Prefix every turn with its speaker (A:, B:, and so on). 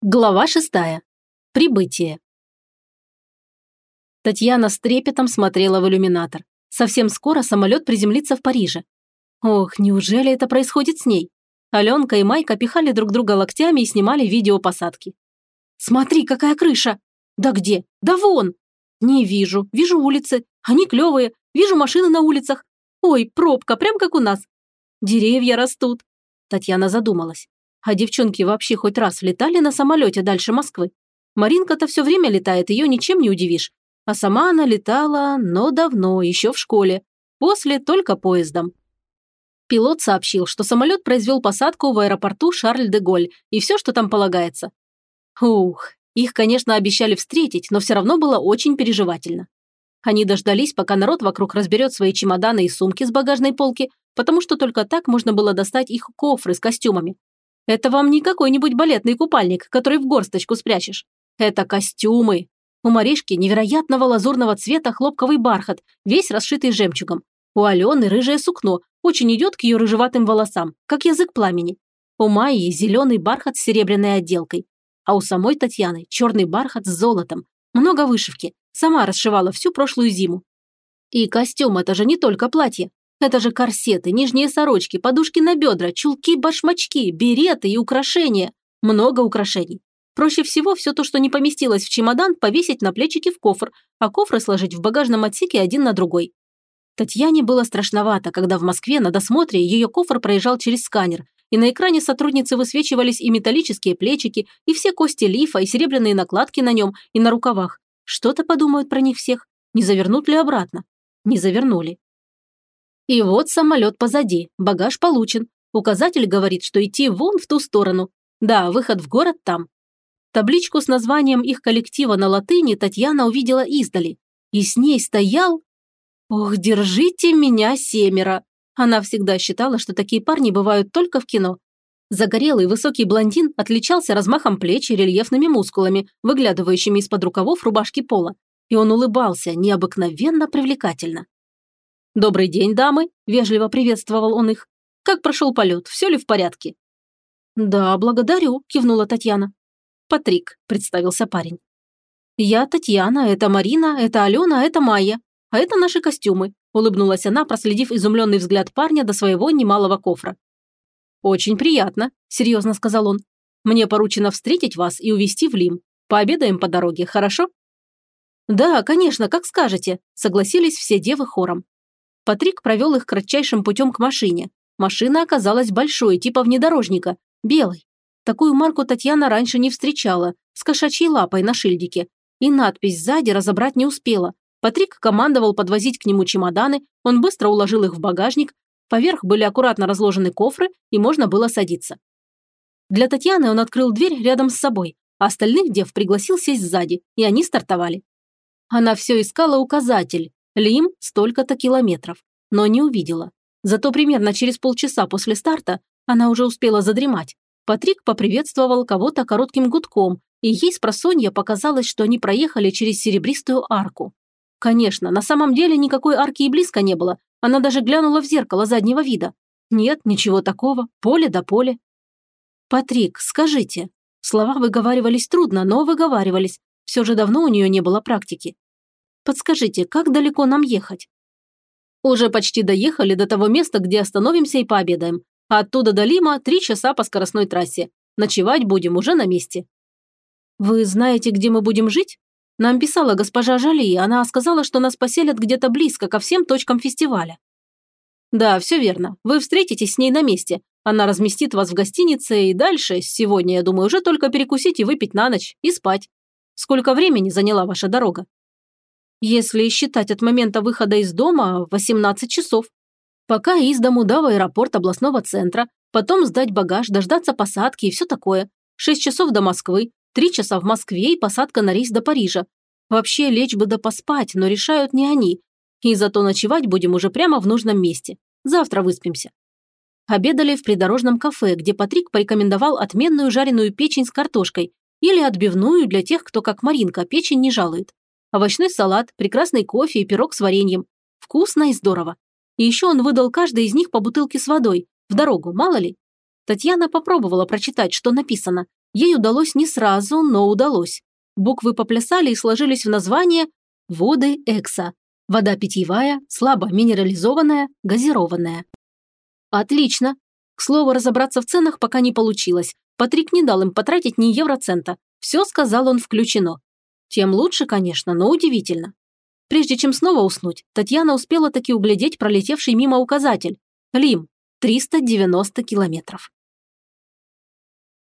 A: Глава шестая. Прибытие. Татьяна с трепетом смотрела в иллюминатор. Совсем скоро самолет приземлится в Париже. Ох, неужели это происходит с ней? Аленка и Майка пихали друг друга локтями и снимали видео посадки. «Смотри, какая крыша!» «Да где? Да вон!» «Не вижу. Вижу улицы. Они клевые. Вижу машины на улицах. Ой, пробка, прям как у нас. Деревья растут». Татьяна задумалась. А девчонки вообще хоть раз летали на самолете дальше Москвы? Маринка-то все время летает, ее ничем не удивишь. А сама она летала, но давно, еще в школе. После только поездом. Пилот сообщил, что самолет произвел посадку в аэропорту Шарль-де-Голь и все, что там полагается. Ух, их, конечно, обещали встретить, но все равно было очень переживательно. Они дождались, пока народ вокруг разберет свои чемоданы и сумки с багажной полки, потому что только так можно было достать их кофры с костюмами. Это вам не какой-нибудь балетный купальник, который в горсточку спрячешь. Это костюмы. У Маришки невероятного лазурного цвета хлопковый бархат, весь расшитый жемчугом. У Алены рыжее сукно, очень идет к ее рыжеватым волосам, как язык пламени. У Майи зеленый бархат с серебряной отделкой. А у самой Татьяны черный бархат с золотом. Много вышивки. Сама расшивала всю прошлую зиму. И костюм – это же не только платье. Это же корсеты, нижние сорочки, подушки на бедра, чулки-башмачки, береты и украшения. Много украшений. Проще всего все то, что не поместилось в чемодан, повесить на плечики в кофр, а кофры сложить в багажном отсеке один на другой. Татьяне было страшновато, когда в Москве на досмотре ее кофр проезжал через сканер, и на экране сотрудницы высвечивались и металлические плечики, и все кости лифа, и серебряные накладки на нем, и на рукавах. Что-то подумают про них всех. Не завернут ли обратно? Не завернули. И вот самолет позади, багаж получен. Указатель говорит, что идти вон в ту сторону. Да, выход в город там. Табличку с названием их коллектива на латыни Татьяна увидела издали. И с ней стоял... Ох, держите меня, семеро. Она всегда считала, что такие парни бывают только в кино. Загорелый высокий блондин отличался размахом плеч и рельефными мускулами, выглядывающими из-под рукавов рубашки пола. И он улыбался необыкновенно привлекательно. «Добрый день, дамы!» – вежливо приветствовал он их. «Как прошел полет? Все ли в порядке?» «Да, благодарю», – кивнула Татьяна. «Патрик», – представился парень. «Я Татьяна, это Марина, это Алена, это Майя. А это наши костюмы», – улыбнулась она, проследив изумленный взгляд парня до своего немалого кофра. «Очень приятно», – серьезно сказал он. «Мне поручено встретить вас и увезти в Лим. Пообедаем по дороге, хорошо?» «Да, конечно, как скажете», – согласились все девы хором. Патрик провел их кратчайшим путем к машине. Машина оказалась большой, типа внедорожника, белой. Такую марку Татьяна раньше не встречала, с кошачьей лапой на шильдике. И надпись сзади разобрать не успела. Патрик командовал подвозить к нему чемоданы, он быстро уложил их в багажник, поверх были аккуратно разложены кофры, и можно было садиться. Для Татьяны он открыл дверь рядом с собой, а остальных дев пригласил сесть сзади, и они стартовали. Она все искала указатель, Лим столько-то километров, но не увидела. Зато примерно через полчаса после старта она уже успела задремать. Патрик поприветствовал кого-то коротким гудком, и ей с просонья показалось, что они проехали через серебристую арку. Конечно, на самом деле никакой арки и близко не было. Она даже глянула в зеркало заднего вида. Нет, ничего такого. Поле да поле. «Патрик, скажите». Слова выговаривались трудно, но выговаривались. Все же давно у нее не было практики. Подскажите, как далеко нам ехать?» «Уже почти доехали до того места, где остановимся и пообедаем. Оттуда до Лима три часа по скоростной трассе. Ночевать будем уже на месте». «Вы знаете, где мы будем жить?» Нам писала госпожа Жали, она сказала, что нас поселят где-то близко ко всем точкам фестиваля. Да, все верно. Вы встретитесь с ней на месте. Она разместит вас в гостинице и дальше, сегодня, я думаю, уже только перекусить и выпить на ночь и спать. Сколько времени заняла ваша дорога? Если считать от момента выхода из дома, 18 часов. Пока из дому до в аэропорт областного центра, потом сдать багаж, дождаться посадки и все такое. 6 часов до Москвы, 3 часа в Москве и посадка на рейс до Парижа. Вообще лечь бы да поспать, но решают не они. И зато ночевать будем уже прямо в нужном месте. Завтра выспимся. Обедали в придорожном кафе, где Патрик порекомендовал отменную жареную печень с картошкой или отбивную для тех, кто, как Маринка, печень не жалует овощной салат, прекрасный кофе и пирог с вареньем. Вкусно и здорово. И еще он выдал каждой из них по бутылке с водой. В дорогу, мало ли. Татьяна попробовала прочитать, что написано, Ей удалось не сразу, но удалось. Буквы поплясали и сложились в название «Воды Экса». Вода питьевая, слабо минерализованная, газированная. Отлично. К слову, разобраться в ценах пока не получилось. Патрик не дал им потратить ни евроцента. Все, сказал он, включено. Тем лучше, конечно, но удивительно. Прежде чем снова уснуть, Татьяна успела таки углядеть пролетевший мимо указатель. Лим. 390 километров.